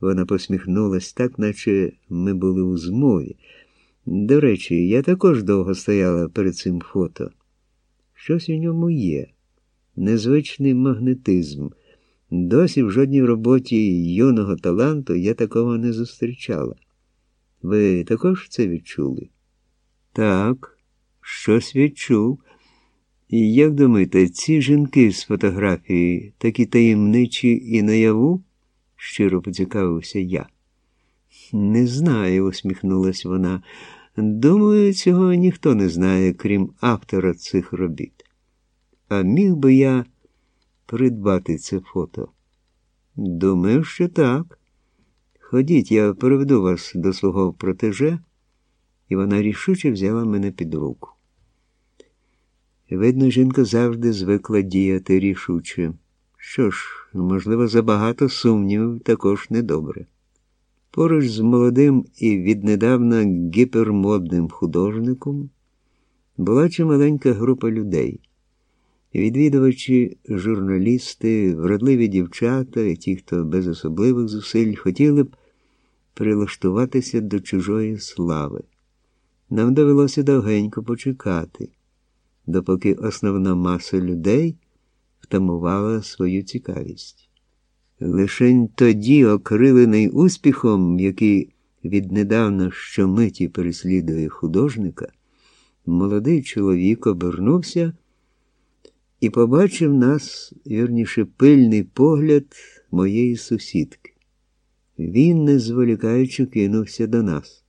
Вона посміхнулась так, наче ми були у змові. До речі, я також довго стояла перед цим фото. Щось у ньому є, незвичний магнетизм. Досі в жодній роботі юного таланту я такого не зустрічала. Ви також це відчули? Так, щось відчув. І як думаєте, ці жінки з фотографії такі таємничі і наяву? Щиро поцікавився я. Не знаю, усміхнулась вона. Думаю, цього ніхто не знає, крім автора цих робіт. А міг би я придбати це фото? Думаю, що так. Ходіть, я приведу вас до свого протеже, і вона рішуче взяла мене під руку. Видно, жінка завжди звикла діяти рішуче. Що ж, можливо, забагато сумнівів також недобре. Поруч з молодим і віднедавна гіпермодним художником була чималенька група людей. Відвідувачі, журналісти, вродливі дівчата і ті, хто без особливих зусиль хотіли б прилаштуватися до чужої слави. Нам довелося довгенько почекати, допоки основна маса людей втамувала свою цікавість. Лишень тоді, окрилений успіхом, який віднедавна щомиті переслідує художника, молодий чоловік обернувся і побачив нас, вірніше, пильний погляд моєї сусідки. Він, не зволікаючи, кинувся до нас.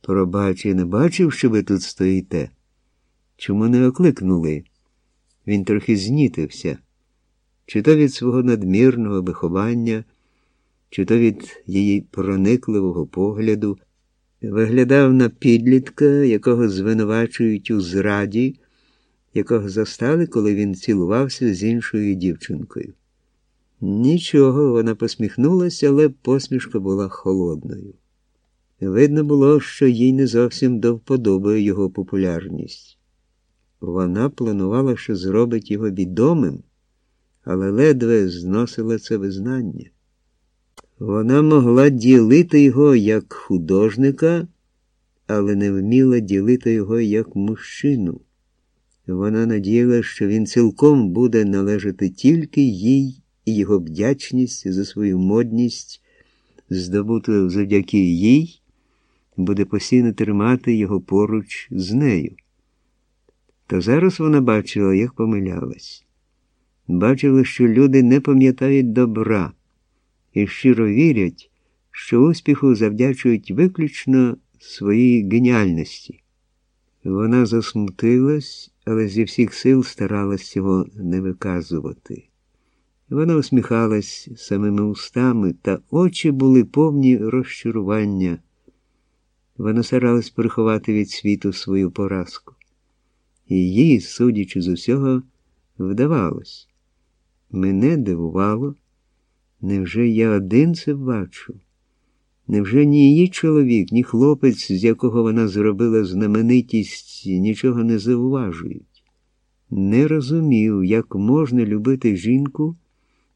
Пробач, я не бачив, що ви тут стоїте. Чому не окликнули? Він трохи знітився, чи то від свого надмірного виховання, чи то від її проникливого погляду, виглядав на підлітка, якого звинувачують у зраді, якого застали, коли він цілувався з іншою дівчинкою. Нічого, вона посміхнулася, але посмішка була холодною. Видно було, що їй не зовсім до вподоби його популярність. Вона планувала, що зробить його відомим, але ледве зносила це визнання. Вона могла ділити його як художника, але не вміла ділити його як мужчину. Вона надіяла, що він цілком буде належати тільки їй і його вдячність за свою модність, здобуту завдяки їй, буде постійно тримати його поруч з нею. Та зараз вона бачила, як помилялась. Бачила, що люди не пам'ятають добра і щиро вірять, що успіху завдячують виключно своїй геніальності. Вона засмутилась, але зі всіх сил старалась цього не виказувати. Вона усміхалась самими устами, та очі були повні розчарування. Вона старалась приховати від світу свою поразку. І їй, судячи з усього, вдавалось. Мене дивувало, невже я один це бачу? Невже ні її чоловік, ні хлопець, з якого вона зробила знаменитість, нічого не зауважують? Не розумів, як можна любити жінку,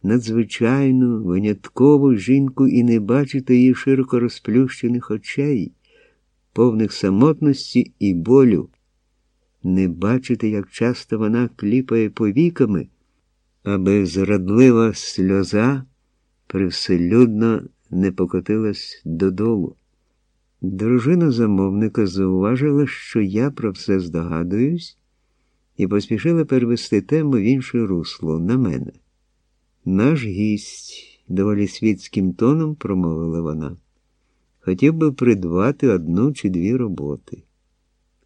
надзвичайну, виняткову жінку і не бачити її широко розплющених очей, повних самотності і болю, не бачити, як часто вона кліпає повіками, аби зрадлива сльоза привселюдно не покотилась додолу. Дружина замовника зауважила, що я про все здогадуюсь, і поспішила перевести тему в інше русло на мене. Наш гість, доволі світським тоном промовила вона, хотів би придбати одну чи дві роботи.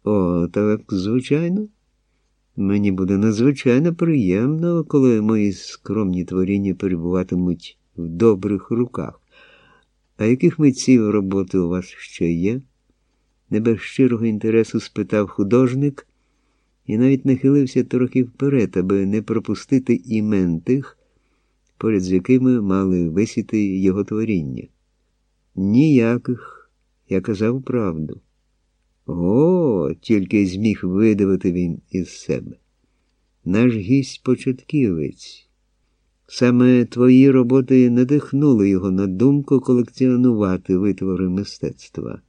О, так, звичайно. Мені буде надзвичайно приємно, коли мої скромні творіння перебуватимуть в добрих руках. А яких митців роботи у вас ще є? Не без щирого інтересу спитав художник і навіть нахилився трохи вперед, аби не пропустити імен тих, поряд з якими мали висіти його творіння. Ніяких, я казав правду. О, тільки зміг видавити він із себе. Наш гість початківець. Саме твої роботи надихнули його на думку колекціонувати витвори мистецтва.